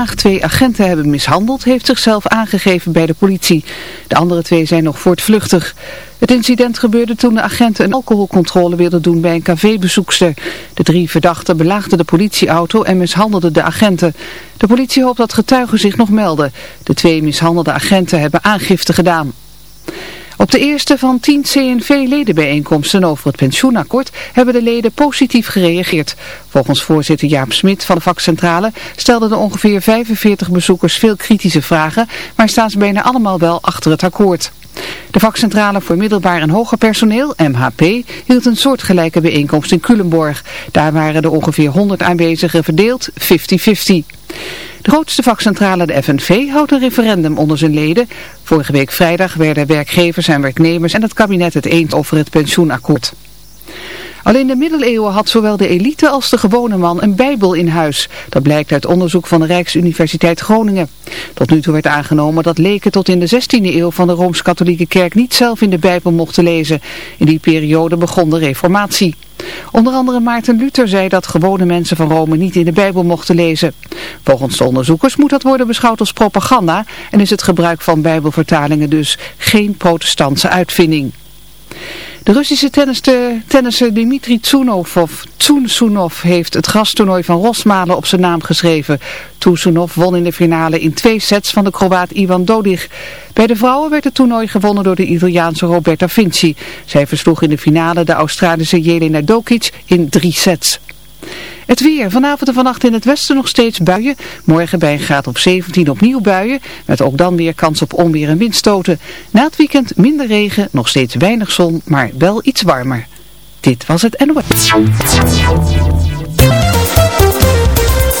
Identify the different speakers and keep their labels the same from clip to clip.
Speaker 1: Haag twee agenten hebben mishandeld, heeft zichzelf aangegeven bij de politie. De andere twee zijn nog voortvluchtig. Het incident gebeurde toen de agenten een alcoholcontrole wilden doen bij een cafébezoekster. De drie verdachten belaagden de politieauto en mishandelden de agenten. De politie hoopt dat getuigen zich nog melden. De twee mishandelde agenten hebben aangifte gedaan. Op de eerste van tien CNV-ledenbijeenkomsten over het pensioenakkoord hebben de leden positief gereageerd. Volgens voorzitter Jaap Smit van de vakcentrale stelden de ongeveer 45 bezoekers veel kritische vragen, maar staan ze bijna allemaal wel achter het akkoord. De vakcentrale voor middelbaar en hoger personeel, MHP, hield een soortgelijke bijeenkomst in Culemborg. Daar waren de ongeveer 100 aanwezigen verdeeld 50-50. De grootste vakcentrale, de FNV, houdt een referendum onder zijn leden. Vorige week vrijdag werden werkgevers en werknemers en het kabinet het eens over het pensioenakkoord. Al in de middeleeuwen had zowel de elite als de gewone man een bijbel in huis. Dat blijkt uit onderzoek van de Rijksuniversiteit Groningen. Tot nu toe werd aangenomen dat leken tot in de 16e eeuw van de Rooms-Katholieke Kerk niet zelf in de bijbel mochten lezen. In die periode begon de reformatie. Onder andere Maarten Luther zei dat gewone mensen van Rome niet in de bijbel mochten lezen. Volgens de onderzoekers moet dat worden beschouwd als propaganda en is het gebruik van bijbelvertalingen dus geen protestantse uitvinding. De Russische tennisser Dimitri Tsunov, heeft het gasttoernooi van Rosmalen op zijn naam geschreven. Tsunov won in de finale in twee sets van de Kroaat Ivan Dodig. Bij de vrouwen werd het toernooi gewonnen door de Italiaanse Roberta Vinci. Zij versloeg in de finale de Australische Jelena Dokic in drie sets. Het weer. Vanavond en vannacht in het westen nog steeds buien. Morgen bij een graad op 17 opnieuw buien. Met ook dan weer kans op onweer en windstoten. Na het weekend minder regen, nog steeds weinig zon, maar wel iets warmer. Dit was het NOS.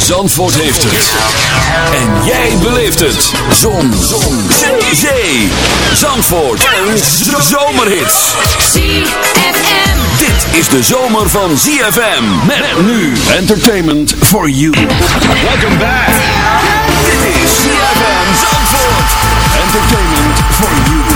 Speaker 2: Zandvoort heeft het. En jij beleeft het. Zon. Zon. Zee. Zandvoort. En zomerhits.
Speaker 3: ZFM.
Speaker 2: Dit is de zomer van ZFM. Met nu entertainment for you. Welcome back. Dit is ZFM Zandvoort. Entertainment for you.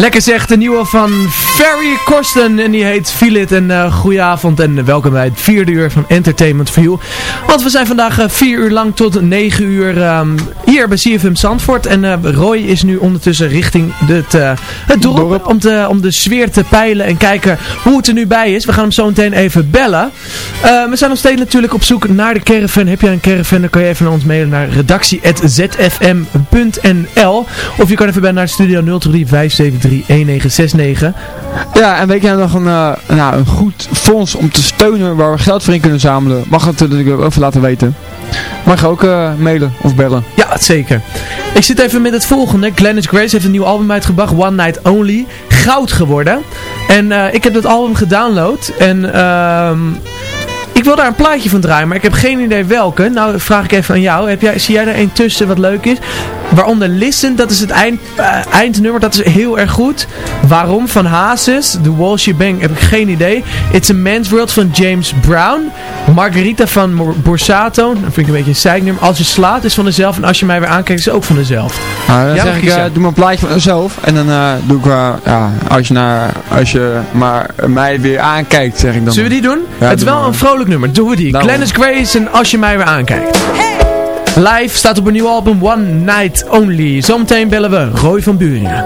Speaker 4: Lekker zegt de nieuwe van Ferry Korsten en die heet Feel. En uh, goedenavond en welkom bij het vierde uur van Entertainment for. Want we zijn vandaag uh, vier uur lang tot negen uur um, hier bij CFM Zandvoort. En uh, Roy is nu ondertussen richting het, het dorp, dorp, Om, te, om de sfeer te peilen en kijken hoe het er nu bij is. We gaan hem zo meteen even bellen. we zijn nog steeds natuurlijk op zoek naar de caravan. Heb jij een caravan dan kan je even naar ons mailen naar redactie.zfm.nl Of je kan even bij naar Studio 035 1969.
Speaker 5: Ja, en weet jij nog een, nou, een goed fonds om te steunen waar we geld voor in kunnen zamelen? Mag het natuurlijk even laten weten. Mag ook uh, mailen of bellen?
Speaker 4: Ja, zeker. Ik zit even met het volgende. Glennis Grace heeft een nieuw album uitgebracht, One Night Only. Goud geworden. En uh, ik heb dat album gedownload. En ehm ik wil daar een plaatje van draaien, maar ik heb geen idee welke. Nou vraag ik even aan jou. Heb jij, zie jij er een tussen wat leuk is? Waaronder Listen, dat is het eind, uh, eindnummer, dat is heel erg goed. Waarom? Van Hazes, The Walsh Bang, heb ik geen idee. It's a Man's World van James Brown. Margarita van Borsato, dat vind ik een beetje een zeiknummer. Als je slaat is van dezelfde en als je mij weer aankijkt is ook van dezelfde.
Speaker 5: Nou, dan ja, zeg ik, uh, doe maar een plaatje van mezelf en dan uh, doe ik ja, als je, naar, als je maar mij weer aankijkt, zeg ik dan.
Speaker 4: Zullen we die doen? Ja, het is wel een vrolijk nummer, doen we die. Nou, Glennis Grace en als je mij weer aankijkt. Hey! Live staat op een nieuw album One Night Only. Zometeen bellen we Roy van Buringen.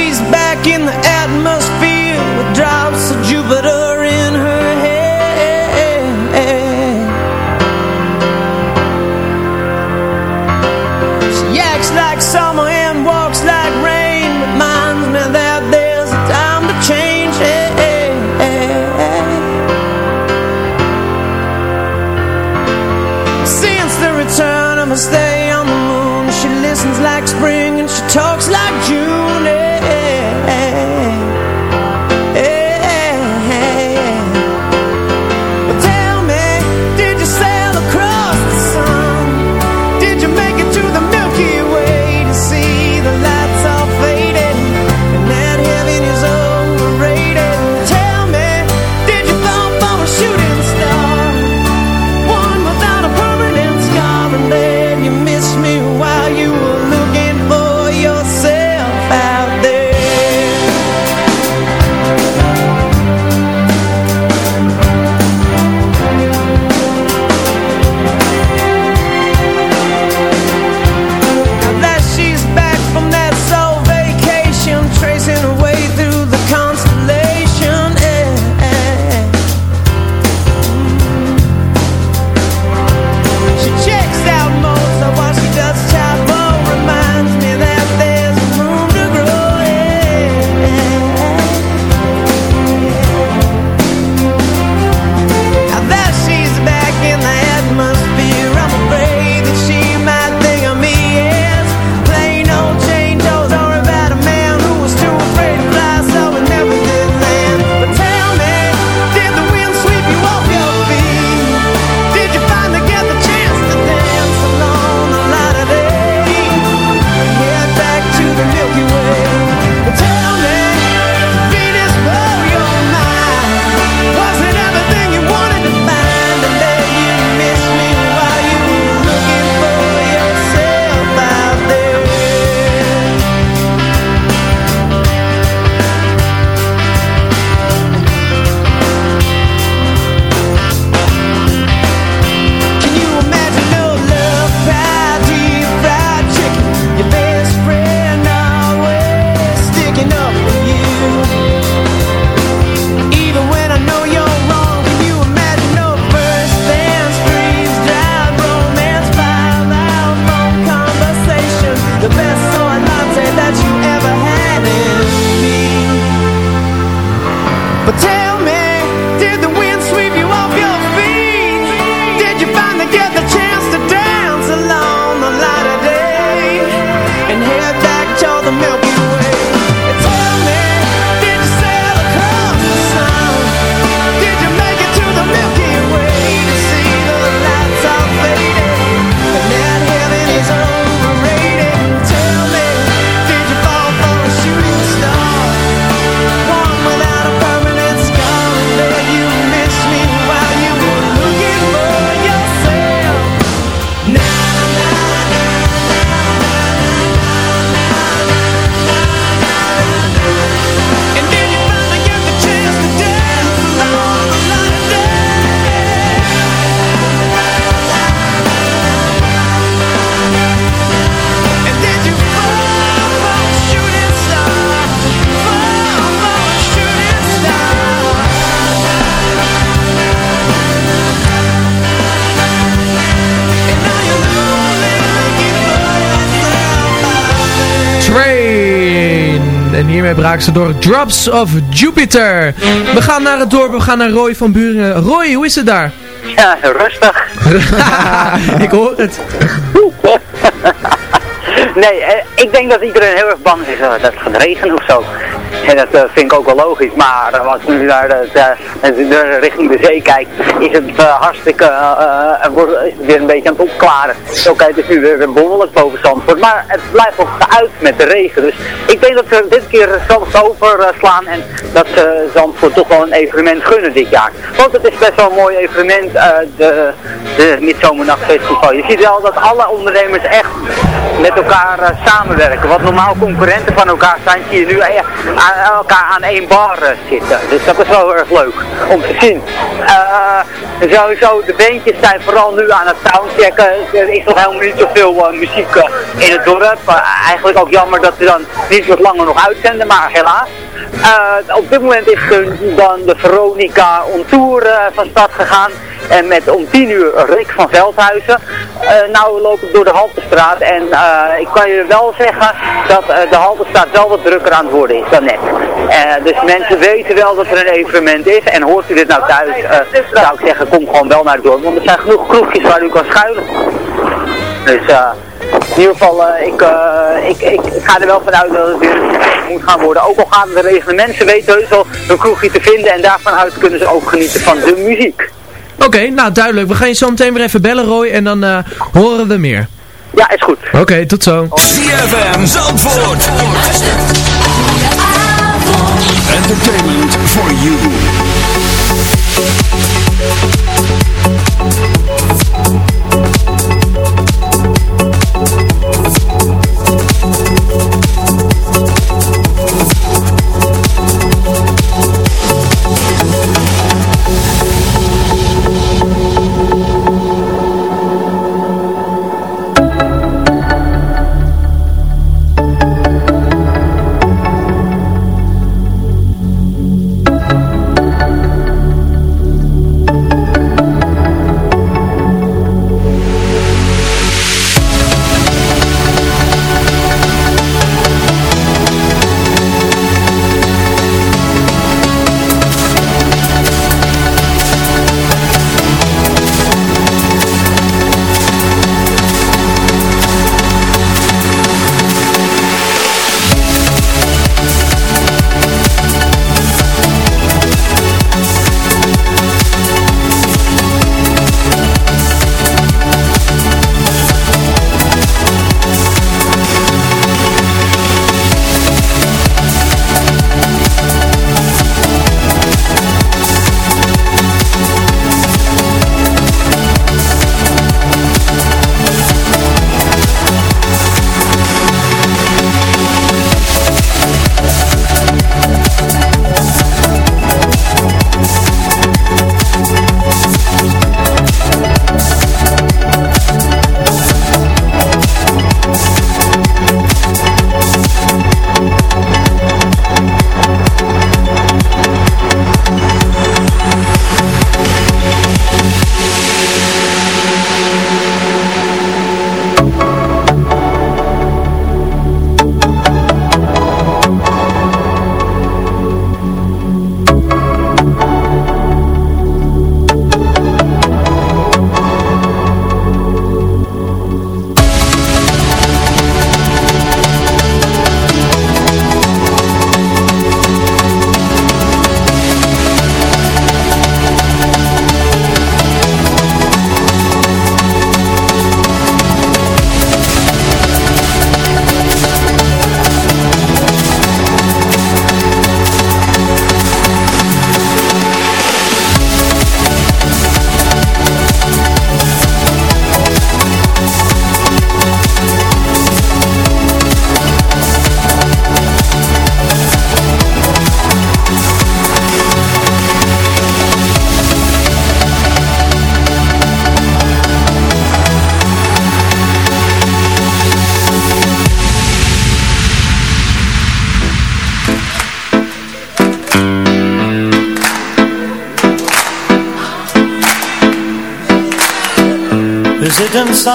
Speaker 6: she's back in
Speaker 7: the Hiermee braken ze door Drops of Jupiter. We gaan naar het dorp, we gaan naar Roy van Buringen. Roy, hoe is het daar?
Speaker 8: Ja, rustig.
Speaker 7: Ik hoor het.
Speaker 8: Nee, eh, ik denk dat iedereen heel erg bang is eh, dat het gaat regenen of zo. En dat eh, vind ik ook wel logisch. Maar eh, als we nu naar de, de- richting de zee kijkt, is het eh, hartstikke, wordt, is het weer een beetje aan het opklaren. Oké, het is nu weer behoorlijk boven Zandvoort. Maar het blijft nog uit met de regen. Dus ik denk dat we dit keer zelfs overslaan en dat ze Zandvoort toch wel een evenement gunnen dit jaar. Want het is best wel een mooi evenement, de, de Midzomernachtfestival. Je ziet wel dat alle ondernemers echt met elkaar samenwerken. Wat normaal concurrenten van elkaar zijn, zie je nu eh, aan elkaar aan één bar eh, zitten. Dus dat is wel erg leuk om te zien. Eh, sowieso, de beentjes zijn vooral nu aan het soundchecken. Er is nog helemaal niet zoveel eh, muziek in het dorp. Eigenlijk ook jammer dat ze dan niet wat langer nog uitzenden, maar helaas. Eh, op dit moment is dan de Veronica on Tour eh, van start gegaan. En met om 10 uur Rick van Veldhuizen. Eh nou loop ik door de Haltestraat en ik kan je wel zeggen dat de Haltestraat wel wat drukker aan het worden is dan net. Dus mensen weten wel dat er een evenement is. En hoort u dit nou thuis, zou ik zeggen kom gewoon wel naar het dorp. Want er zijn genoeg kroegjes waar u kan schuilen. Dus eh, in ieder geval, eh, ik, eh, ik, ik, ik ga er wel vanuit dat het weer moet gaan worden. Ook al gaan de mensen weten heus wel een kroegje te vinden en daarvan uit kunnen ze ook genieten van de muziek.
Speaker 7: Oké, nou duidelijk. We gaan je zo meteen weer even bellen Roy en dan eh, horen we meer.
Speaker 8: Ja, is goed.
Speaker 7: Oké, tot zo.
Speaker 2: ZFM Zandvoort. Entertainment for you.
Speaker 9: We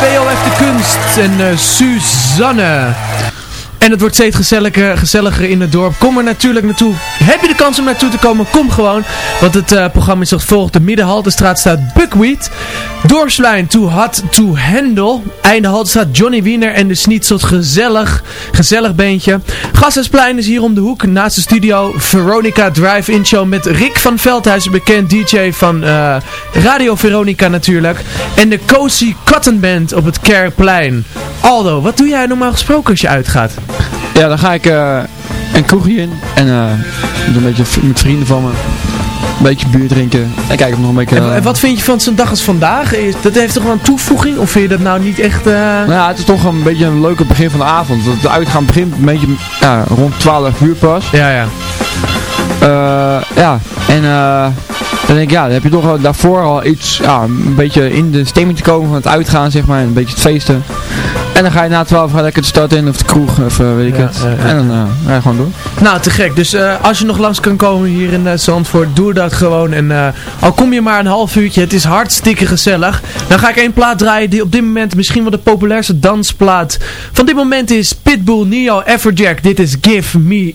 Speaker 7: VOF de kunst en eh, Suzanne. En het wordt steeds gezelliger, gezelliger in het dorp. Kom er natuurlijk naartoe. Heb je de kans om naartoe te komen? Kom gewoon. Want het eh, programma is als volgt. De Middenhaltestraat staat Buckwheat. Dorpsplein Too Hot to Handle. Einde Haltestraat Johnny Wiener en de Snitselt. Gezellig. Gezellig beentje. Gassensplein is hier om de hoek. Naast de studio Veronica Drive-In Show met Rick van Veldhuizen. Bekend DJ van eh, Radio Veronica natuurlijk. En de Cozy Cotton Band op het Kerkplein. Aldo, wat doe jij normaal gesproken als je uitgaat?
Speaker 5: Ja, dan ga ik eh, een kroegje in. En eh, een beetje met vrienden van me. Een beetje bier drinken. En kijken of nog een beetje...
Speaker 7: En,
Speaker 5: eh,
Speaker 7: en wat vind je van zo'n dag als vandaag? Dat heeft toch wel een toevoeging? Of vind je dat nou niet echt... eh,
Speaker 5: Nou ja, het is toch een beetje een leuke begin van de avond. De uitgaan begint een beetje ja, rond 12 uur pas.
Speaker 7: Ja, ja.
Speaker 5: Eh, ja, en eh, dan denk ik, ja, dan heb je toch wel daarvoor al iets, ja, een beetje in de stemming te komen van het uitgaan, zeg maar, en een beetje het feesten. En dan ga je na 12 ga lekker de stad in, of de kroeg, of eh, weet ik
Speaker 7: Ja,
Speaker 5: het. En dan eh, ga je gewoon door.
Speaker 7: Nou, te gek. Dus eh, als je nog langs kan komen hier in Zandvoort, doe dat gewoon. En al kom je maar een half uurtje, het is hartstikke gezellig. Dan ga ik één plaat draaien die op dit moment misschien wel de populairste dansplaat van dit moment is. Pitbull, Neo, Everjack. Dit is Give Me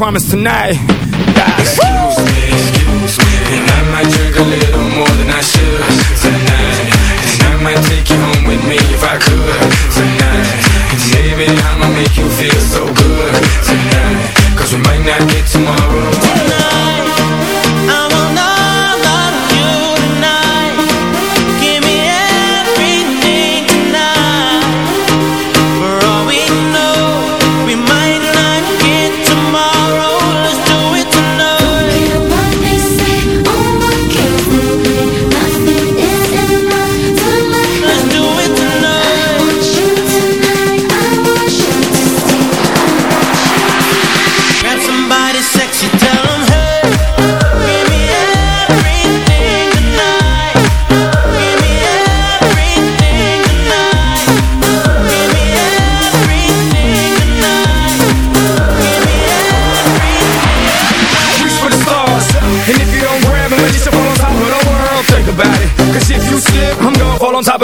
Speaker 10: Promise tonight.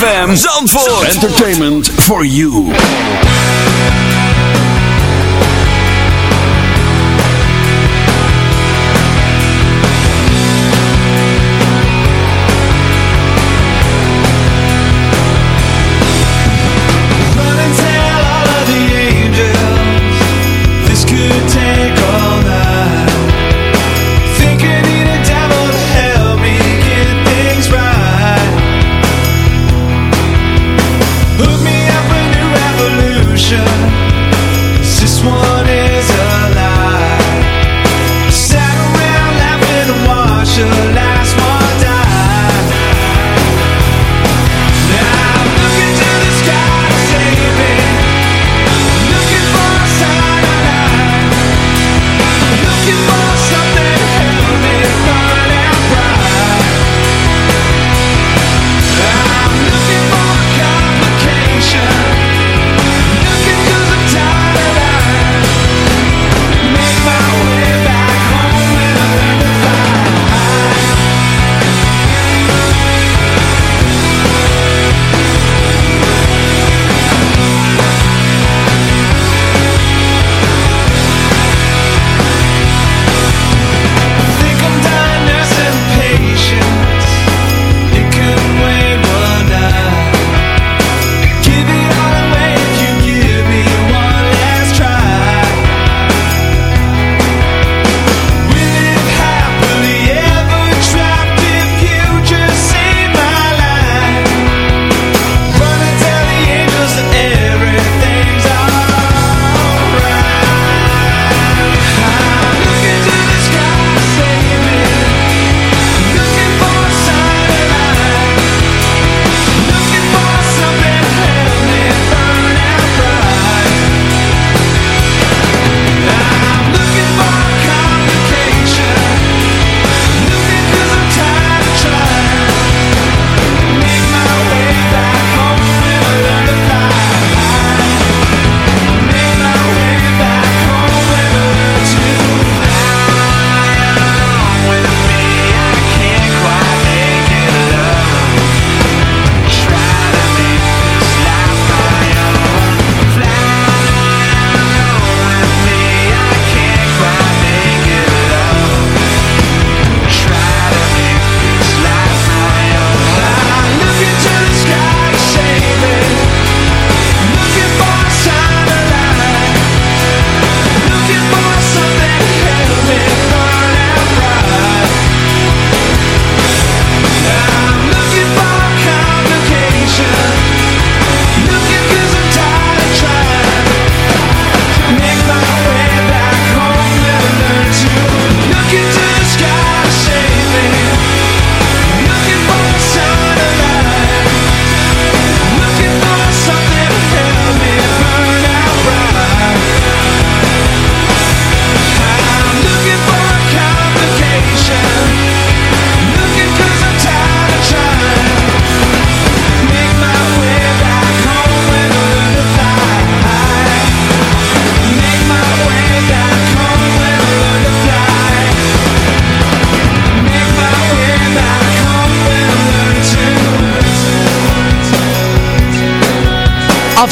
Speaker 2: ZFM Zandvoort. Entertainment for you.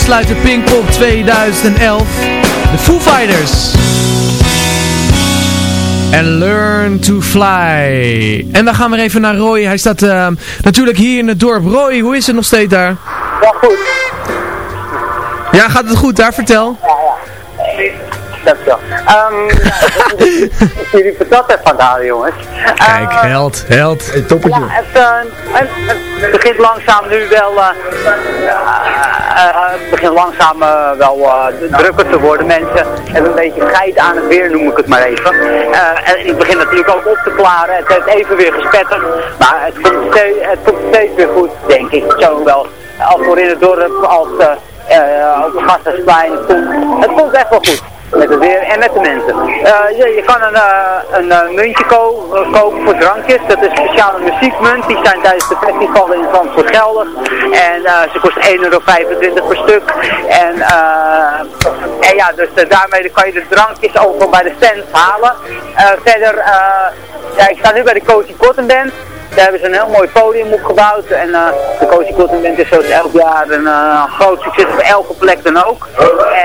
Speaker 7: Afsluiten Pinkpop 2011. De Foo Fighters. En Learn to Fly. En dan gaan we even naar Roy. Hij staat uh, natuurlijk hier in het dorp. Roy, hoe is het nog steeds daar?
Speaker 8: Ja, goed.
Speaker 7: Ja, gaat het goed daar? Vertel.
Speaker 8: Ja, ja. Dankjewel. Um, jullie patat even van halen, jongens.
Speaker 7: Kijk, uh, held, held.
Speaker 5: Hey, toppertje.
Speaker 8: Ja, het, uh, het, begint langzaam nu wel, uh, het begint langzaam wel drukker te worden. Mensen hebben een beetje scheid aan het weer, noem ik het maar even. en ik begin natuurlijk ook op te klaren. Het heeft even weer gespetterd, maar het komt steeds, het weer goed, denk ik. Zo wel. Als voor in het dorp, als op de Gasthuisplein. Het komt, het komt echt wel goed. Met het weer en met de mensen. Uh, je, kan een, uh, een uh, muntje ko kopen voor drankjes. Dat is speciale muziekmunt. Die zijn tijdens de festival in Zandvoort geldig. En ze kost 1,25 euro per stuk. En, en ja, dus daarmee kan je de drankjes overal bij de stand halen. verder, ja, ik sta nu bij de Cozy Cotton Band. Daar hebben ze een heel mooi podium opgebouwd. En uh, de Cozy Band is zoals elk jaar een uh, groot succes op elke plek dan ook.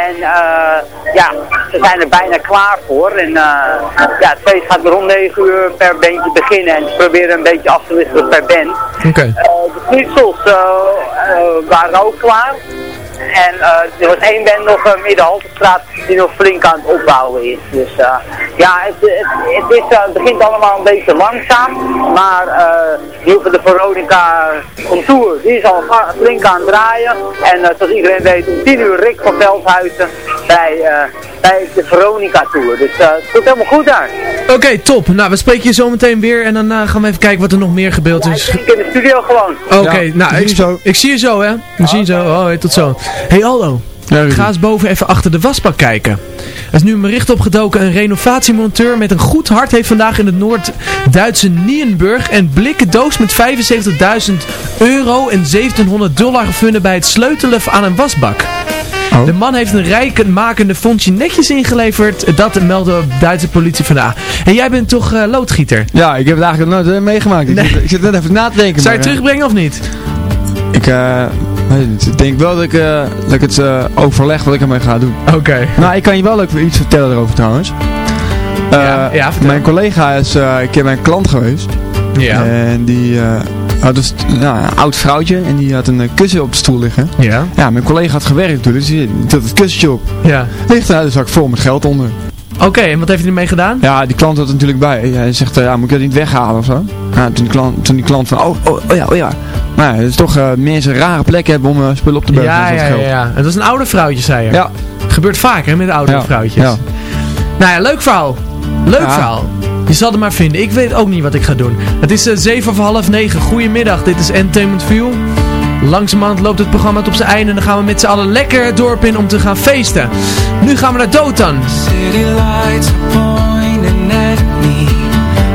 Speaker 8: En uh, ja, ze zijn er bijna klaar voor. En ja, het feest gaat rond 9 uur per bandje beginnen. En ze proberen een beetje af te wisselen per band.
Speaker 7: Okay.
Speaker 8: de knutsels waren ook klaar. En uh, er was één band nog uh, midden Halterstraat die nog flink aan het opbouwen is. Dus uh, ja, het, het, het, begint allemaal een beetje langzaam. Maar uh, de Veronica Contour, die is al flink aan het draaien. En zoals iedereen weet, om 10 uur Rick van Veldhuizen bij, bij de Veronica Tour. Dus het komt helemaal goed daar.
Speaker 7: Oké, okay, top. Nou, we spreken je zo meteen weer en dan gaan we even kijken wat er nog meer gebeeld is.
Speaker 8: Ja, ik in de studio gewoon.
Speaker 7: Oké, okay, ja, nou, ik, zo. ik zie je zo, hè. We zien zo. Oh, tot zo. Hey ja, ga eens boven even achter de wasbak kijken. Er is nu een bericht opgedoken. Een renovatiemonteur met een goed hart heeft vandaag in het Noord-Duitse Nienburg een blikken doos met 75.000 euro en 1700 dollar gevonden bij het sleutelen aan een wasbak. Oh. De man heeft een rijkmakende fondsje netjes ingeleverd. Dat meldde de Duitse politie vandaag. En jij bent toch uh, loodgieter?
Speaker 5: Ja, ik heb het eigenlijk nooit uh, meegemaakt. Nee. Ik, zit net even na te denken.
Speaker 7: Zou je terugbrengen of niet?
Speaker 5: Ik, uh, ik denk wel dat ik, uh, dat ik het uh, overleg wat ik ermee ga doen.
Speaker 7: Oké. Okay.
Speaker 5: Nou, ik kan je wel leuk iets vertellen erover trouwens.
Speaker 7: ja, ja
Speaker 5: mijn collega is een keer mijn klant geweest.
Speaker 7: Ja.
Speaker 5: En die had dus nou, een oud vrouwtje en die had een kussen op de stoel liggen.
Speaker 7: Ja.
Speaker 5: Ja, mijn collega had gewerkt natuurlijk, dus die had het kussentje op.
Speaker 7: Ja.
Speaker 5: Ligt er een zak vol met geld onder.
Speaker 7: Oké, en wat heeft hij ermee gedaan?
Speaker 5: Ja, die klant had er natuurlijk bij. Hij zegt, ja, moet ik dat niet weghalen of zo? Ja, toen, die klant, toen die klant van, oh, oh, oh ja, oh ja. Maar ja, het is toch uh, mensen een rare plek hebben om uh, spullen op te bergen.
Speaker 7: Ja, ja, ja, ja. Het was een oude vrouwtje, zei je.
Speaker 5: Ja.
Speaker 7: Gebeurt vaker met oude
Speaker 5: ja.
Speaker 7: vrouwtjes.
Speaker 5: Ja.
Speaker 7: Nou ja, leuk verhaal. Leuk verhaal. Je zal het maar vinden. Ik weet ook niet wat ik ga doen. Het is uh, 7 of half 9. Goedemiddag, dit is Entertainment View. Langzamerhand loopt het programma tot zijn einde en dan gaan we met z'n allen lekker het dorp in om te gaan feesten. Nu gaan we naar Dotan.
Speaker 11: City lights pointing at me.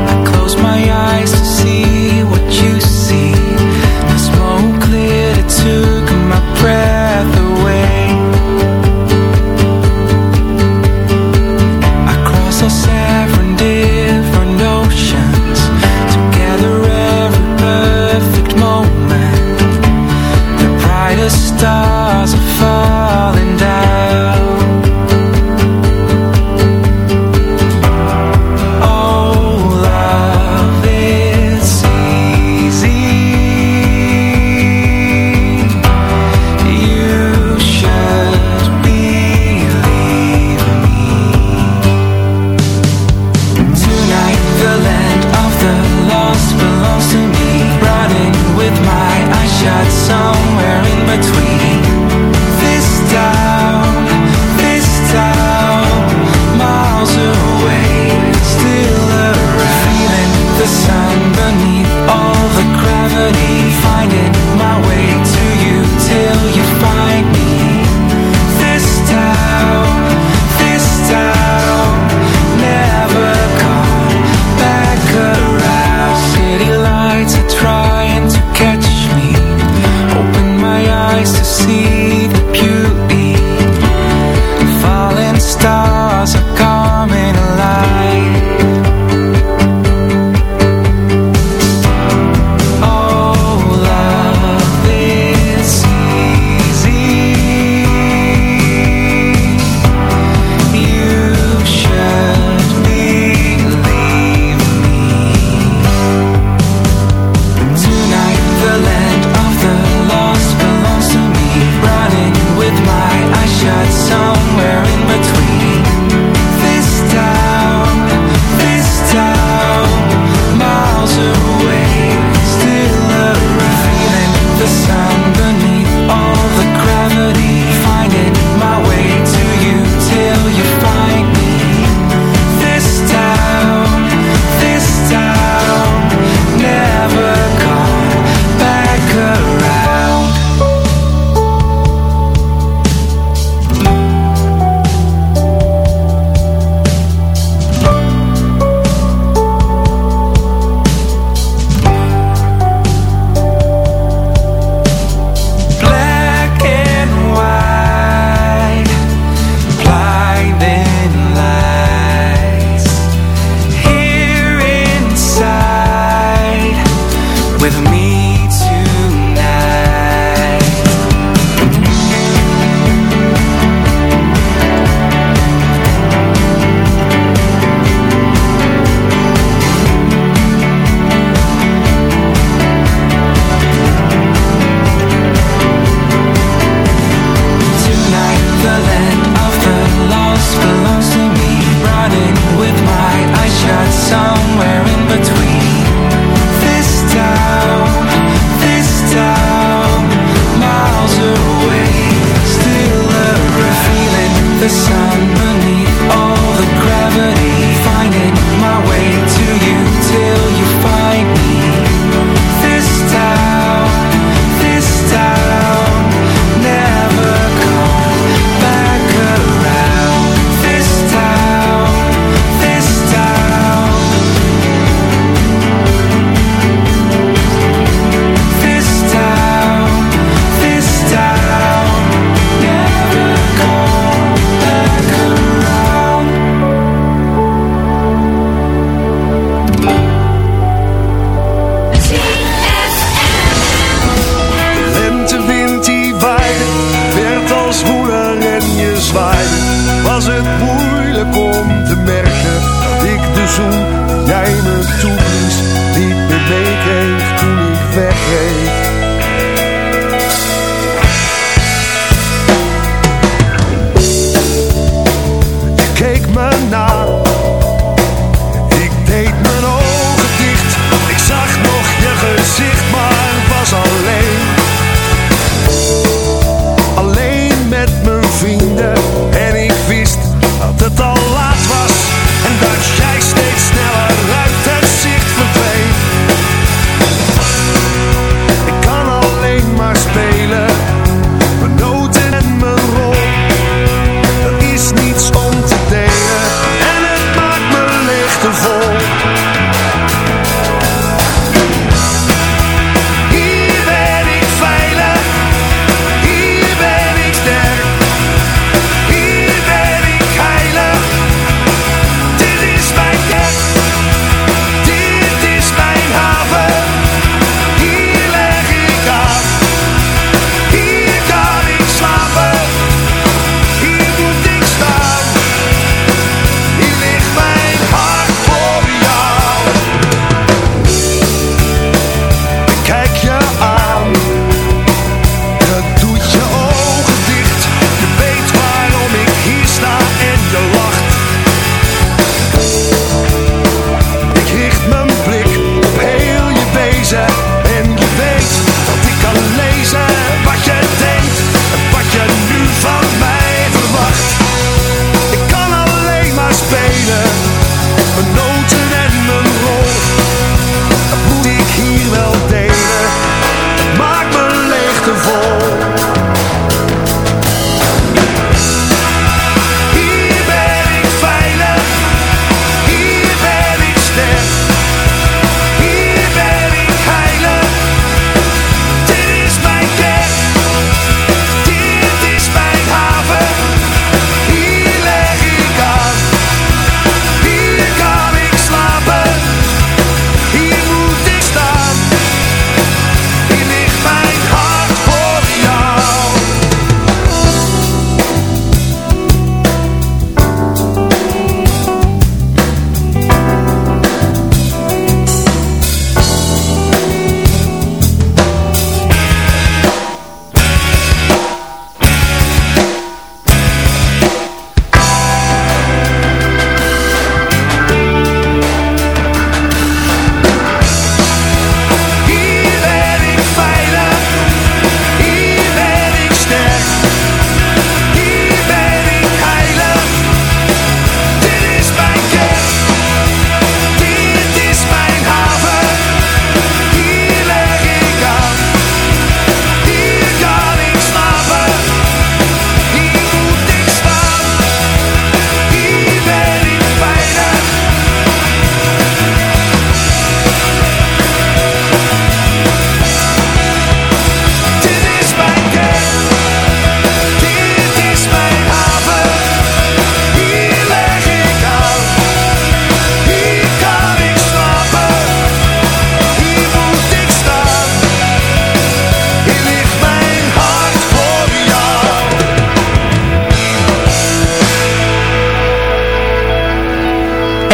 Speaker 11: I close my eyes to see what you see. The smoke cleared, it took my breath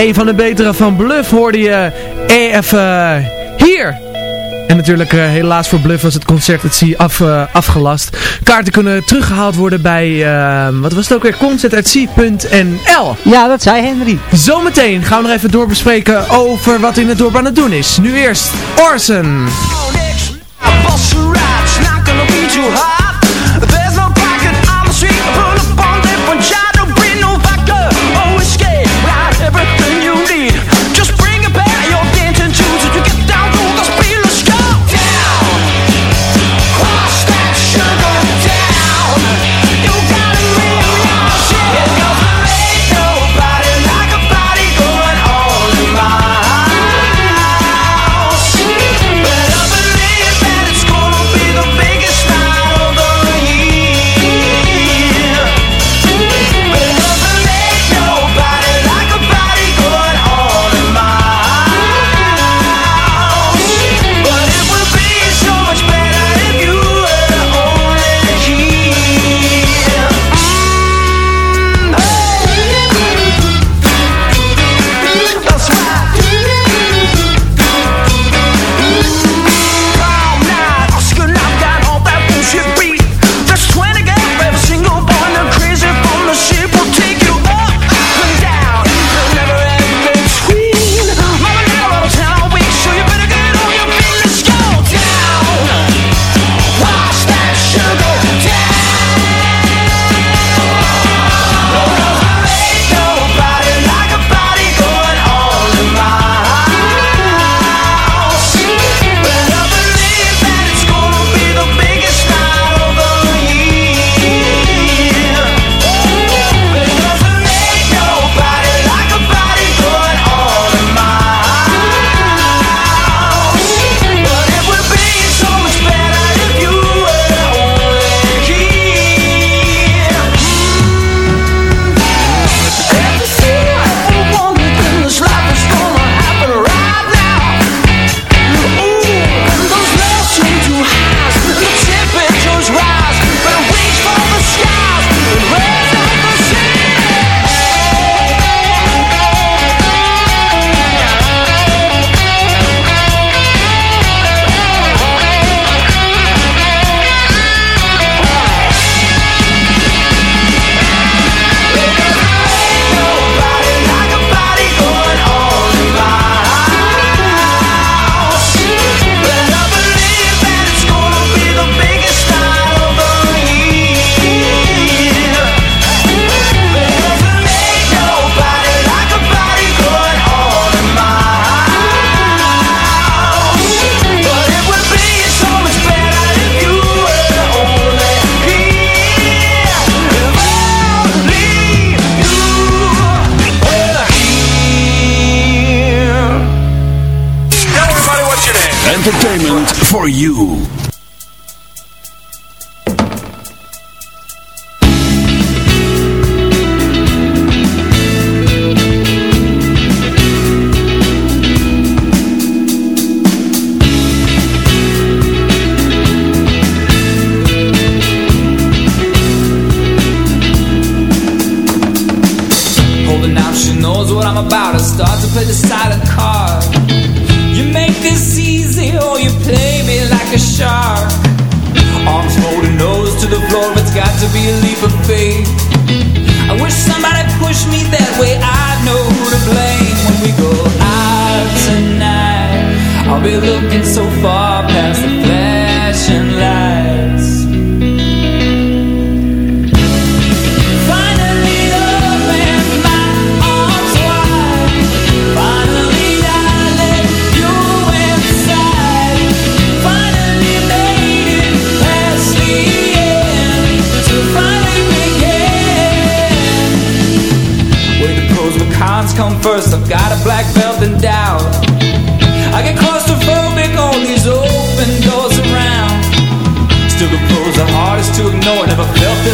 Speaker 7: Een van de betere van Bluff hoorde je eh, even eh, hier. En natuurlijk, eh, helaas voor Bluff was het concert het zie af, afgelast. Kaarten kunnen teruggehaald worden bij, uh, wat was het ook weer, concertuitzie.nl.
Speaker 12: Ja, dat zei Henry.
Speaker 7: Zometeen gaan we nog even doorbespreken over wat in het dorp aan het doen is. Nu eerst Orson.
Speaker 12: I wish somebody pushed me that way. I know who to blame when we go out tonight. I'll be looking so far past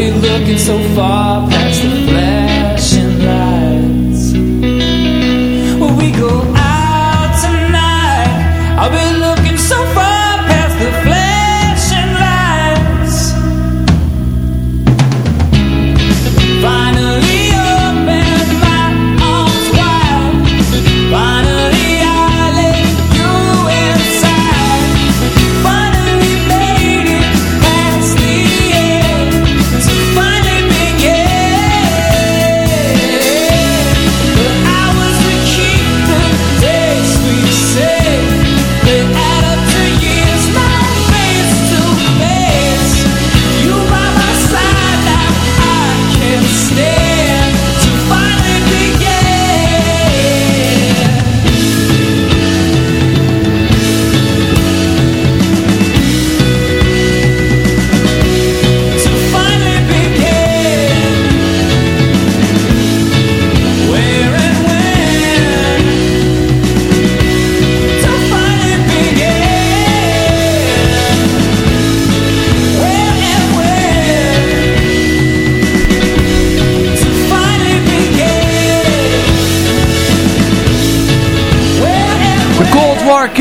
Speaker 12: be looking so far past the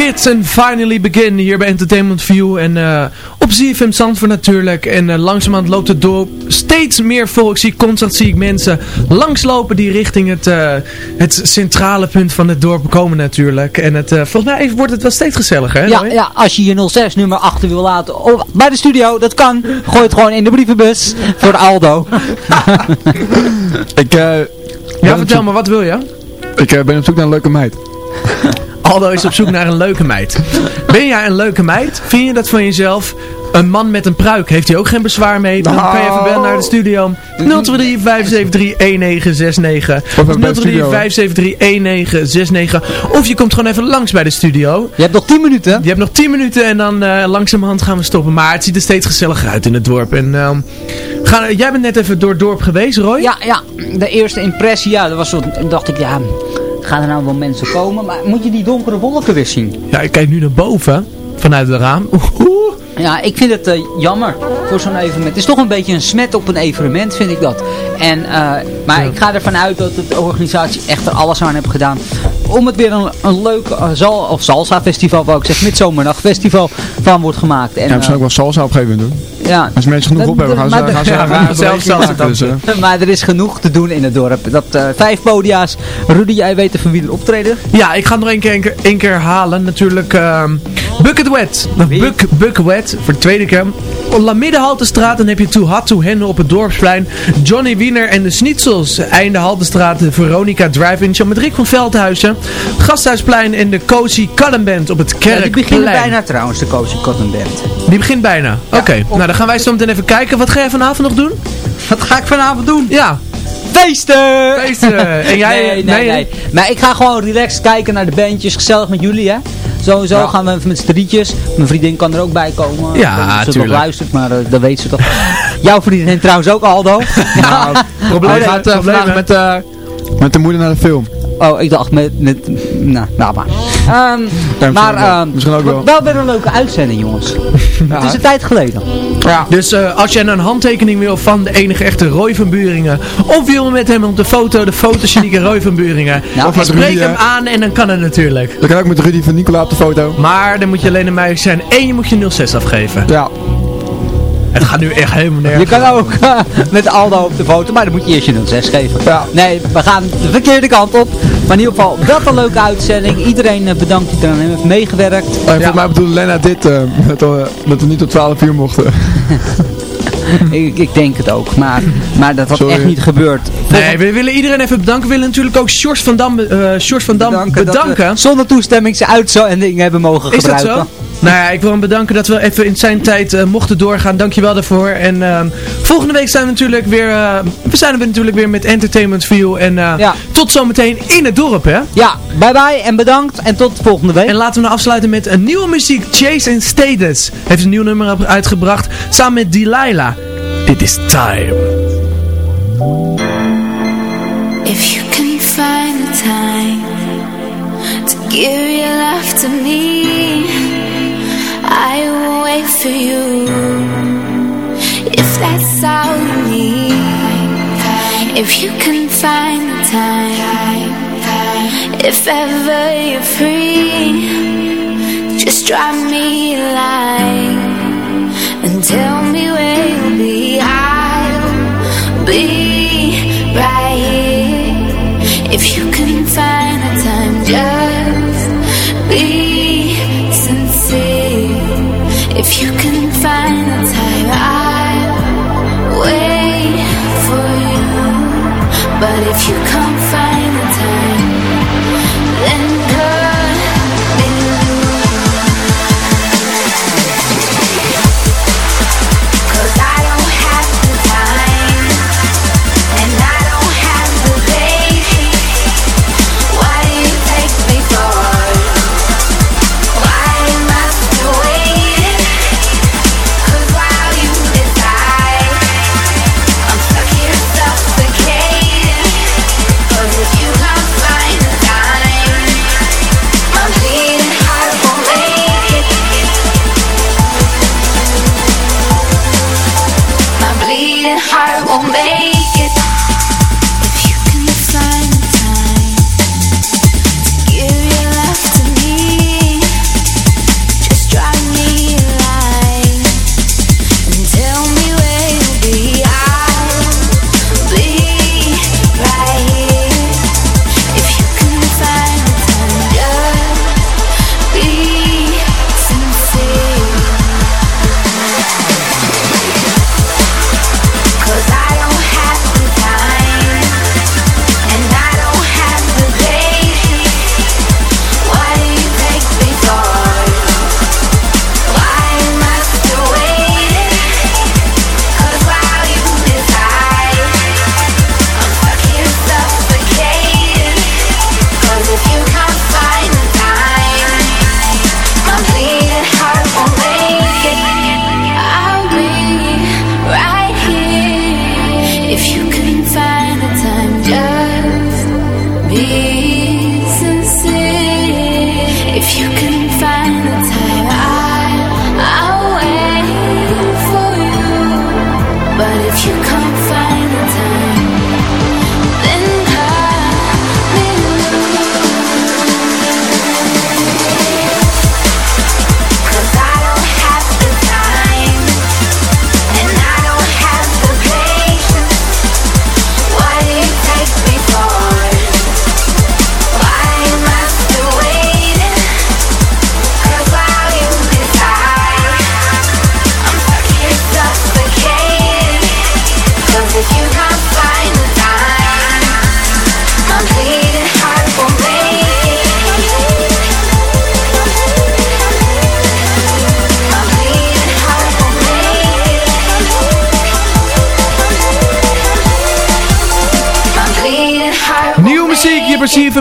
Speaker 7: Kids en Finally Begin hier bij Entertainment View en eh, op ZFM Zandvoort natuurlijk en uh, langzamerhand loopt het door steeds meer vol. Ik zie constant zie ik mensen langslopen die richting het, eh, het centrale punt van het dorp komen natuurlijk en het, eh, volgens mij even wordt het wel steeds gezelliger hè?
Speaker 13: Ja, ja, als je je 06 nummer achter wil laten oh, bij de studio, dat kan. Gooi het gewoon in de brievenbus voor de Aldo.
Speaker 5: Ik, eh,
Speaker 7: ja vertel me, wat wil je?
Speaker 5: ik ben op zoek naar een leuke meid.
Speaker 7: Aldo is op zoek naar een leuke meid. Ben jij een leuke meid? Vind je dat van jezelf? Een man met een pruik, heeft hij ook geen bezwaar mee? Dan kan je even bellen naar de studio 023 573 1969.
Speaker 5: Of
Speaker 7: Dus
Speaker 5: bij de
Speaker 7: 023
Speaker 5: studio.
Speaker 7: 573 1969. Of je komt gewoon even langs bij de studio.
Speaker 13: Je hebt nog 10 minuten.
Speaker 7: Je hebt nog 10 minuten en dan eh, langzamerhand gaan we stoppen. Maar het ziet er steeds gezelliger uit in het dorp. En, ehm, gaan, jij bent net even door het dorp geweest, Roy?
Speaker 13: Ja, ja, de eerste impressie, ja, dat was zo, dacht ik, ja, gaan er nou wel mensen komen? Maar moet je die donkere wolken weer zien?
Speaker 7: Ja, ik kijk nu naar boven vanuit het raam. Oeh.
Speaker 13: Ja, ik vind het eh, jammer voor zo'n evenement. Het is toch een beetje een smet op een evenement, vind ik dat. En, eh, maar ik ga ervan uit dat de organisatie echt er alles aan heeft gedaan om het weer een, een leuk eh, zal, of salsa festival, wou ik zeggen, midzomernacht festival van wordt gemaakt. En,
Speaker 5: Ja, misschien ook
Speaker 13: eh,
Speaker 5: wel salsa op een gegeven moment doen.
Speaker 13: ja,
Speaker 5: Als mensen genoeg op hebben, gaan ze,
Speaker 13: maar-
Speaker 5: gaan ze,
Speaker 13: ja,
Speaker 7: zelf
Speaker 5: maken, dus,
Speaker 13: maar er is genoeg te doen in het dorp. Dat, eh, vijf podia's. Rudy, jij weet van wie er optreden?
Speaker 7: Ja, ik ga het nog één keer, één keer, één keer herhalen. Natuurlijk ehm Bucket Wet. Buck, Buck Wet, voor de tweede keer. Op La Middenhaltestraat, dan heb je Too Hot To Handle op het Dorpsplein. Johnny Wiener en de Schnitzels. Einde Haltestraat, Veronica Drive-In Show met Rick van Veldhuizen. Gasthuisplein en de Cozy Band op het
Speaker 13: Ja,
Speaker 7: Kerkplein.
Speaker 13: die beginnen bijna trouwens, de Cozy Cotton Band.
Speaker 7: Die begint bijna. Oké, nou dan gaan wij zo meteen even kijken. Wat ga jij vanavond nog doen?
Speaker 13: Wat ga ik vanavond doen?
Speaker 7: Ja.
Speaker 13: Feesten!
Speaker 7: Feesten! En jij?
Speaker 13: Nee, nee, nee. Maar ik ga gewoon relaxed kijken naar de bandjes. Gezellig met jullie, hè? Sowieso
Speaker 7: Ja.
Speaker 13: gaan we even met z'n drietjes. Mijn vriendin kan er ook bij komen.
Speaker 7: Ja,
Speaker 13: ze luistert, maar eh, dat weet ze toch. Jouw vriendin trouwens ook, Aldo.
Speaker 5: Nou,
Speaker 7: Probleem,
Speaker 5: Hij gaat
Speaker 7: probleem,
Speaker 5: vandaag met, eh, met de moeder naar de film.
Speaker 13: Oh, ik dacht met... met nou, nou maar. Ehm, maar
Speaker 5: misschien ook wel.
Speaker 13: ehm,
Speaker 5: Misschien ook wel.
Speaker 13: wel weer een leuke uitzending, jongens. Het is een tijd geleden.
Speaker 5: Ja.
Speaker 7: Dus eh, als jij een handtekening wil van de enige echte Roy van Buringen. Of wil met hem op de foto, de fotogenieke Roy van Buringen.
Speaker 13: Nou,
Speaker 5: Of met
Speaker 7: spreek
Speaker 5: Rudy,
Speaker 7: hem aan en dan kan het natuurlijk.
Speaker 5: Dan kan ook met Rudy van Nicola op de foto.
Speaker 7: Maar dan moet je alleen een meisje zijn en je moet je 06 afgeven.
Speaker 5: Ja.
Speaker 7: Het gaat nu echt helemaal
Speaker 13: Je
Speaker 7: nergens.
Speaker 13: kan ook eh, met Aldo op de foto, maar dan moet je eerst je 06 geven.
Speaker 5: Ja.
Speaker 13: Nee, we gaan de verkeerde kant op. Maar in ieder geval, wel een leuke uitzending. Iedereen eh, bedankt die eraan heeft meegewerkt.
Speaker 5: En volgens mij bedoelde Lena dit, eh, dat, we, dat we niet tot 12 uur mochten.
Speaker 13: ik, ik denk het ook, maar, maar dat had
Speaker 5: Sorry.
Speaker 13: echt niet gebeurd.
Speaker 7: Nee, we willen iedereen even bedanken. We willen natuurlijk ook Sjors van Dam, eh Sjors van Dam bedanken.
Speaker 13: dat we zonder toestemming zijn uitzending hebben mogen
Speaker 7: Is dat
Speaker 13: gebruiken.
Speaker 7: zo? Nou ja, ik wil hem bedanken dat we even in zijn tijd eh, mochten doorgaan. Dankjewel daarvoor. En ehm, volgende week zijn we natuurlijk weer, eh, we zijn er natuurlijk weer met Entertainment View. En eh,
Speaker 13: Ja.
Speaker 7: tot zometeen in het dorp, hè?
Speaker 13: Ja, bye bye en bedankt en tot volgende week.
Speaker 7: En laten we nou afsluiten met een nieuwe muziek. Chase and Status heeft een nieuw nummer uitgebracht. Samen met Delilah. Dit is Time.
Speaker 3: If you can find the time to give your love to me, I will wait for you. If that's all you need, if you can find time, if ever you're free, just drop me a line and tell me where If you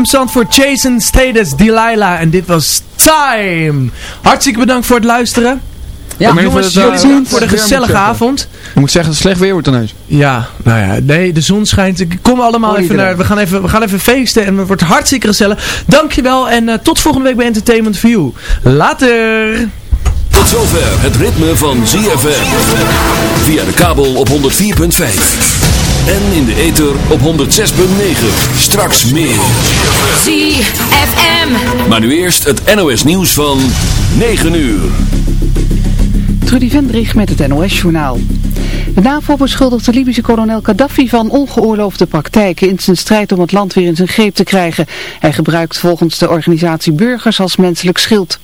Speaker 7: Sound voor Jason Status, Delilah. En dit was Time. Hartstikke bedankt voor het luisteren.
Speaker 5: Ja, maar
Speaker 7: jongens,
Speaker 5: even,
Speaker 7: jullie bedankt voor de gezellige avond.
Speaker 5: Ik moet zeggen dat het slecht weer wordt ineens.
Speaker 7: Ja, nou ja, nee, de zon schijnt. Kom allemaal even
Speaker 5: iedereen.
Speaker 7: naar, we gaan even, we gaan even feesten en het wordt hartstikke gezellig. Dankjewel en eh, tot volgende week bij Entertainment You. Later!
Speaker 2: Tot zover het ritme van ZFM. Via de kabel op 104.5. En in de ether op 106.9. Straks meer.
Speaker 3: ZFM.
Speaker 2: Maar nu eerst het NOS nieuws van 9 uur.
Speaker 1: Trudy Vendrich met het NOS-journaal. De NAVO beschuldigt de Libische kolonel Gaddafi van ongeoorloofde praktijken in zijn strijd om het land weer in zijn greep te krijgen. Hij gebruikt volgens de organisatie burgers als menselijk schild.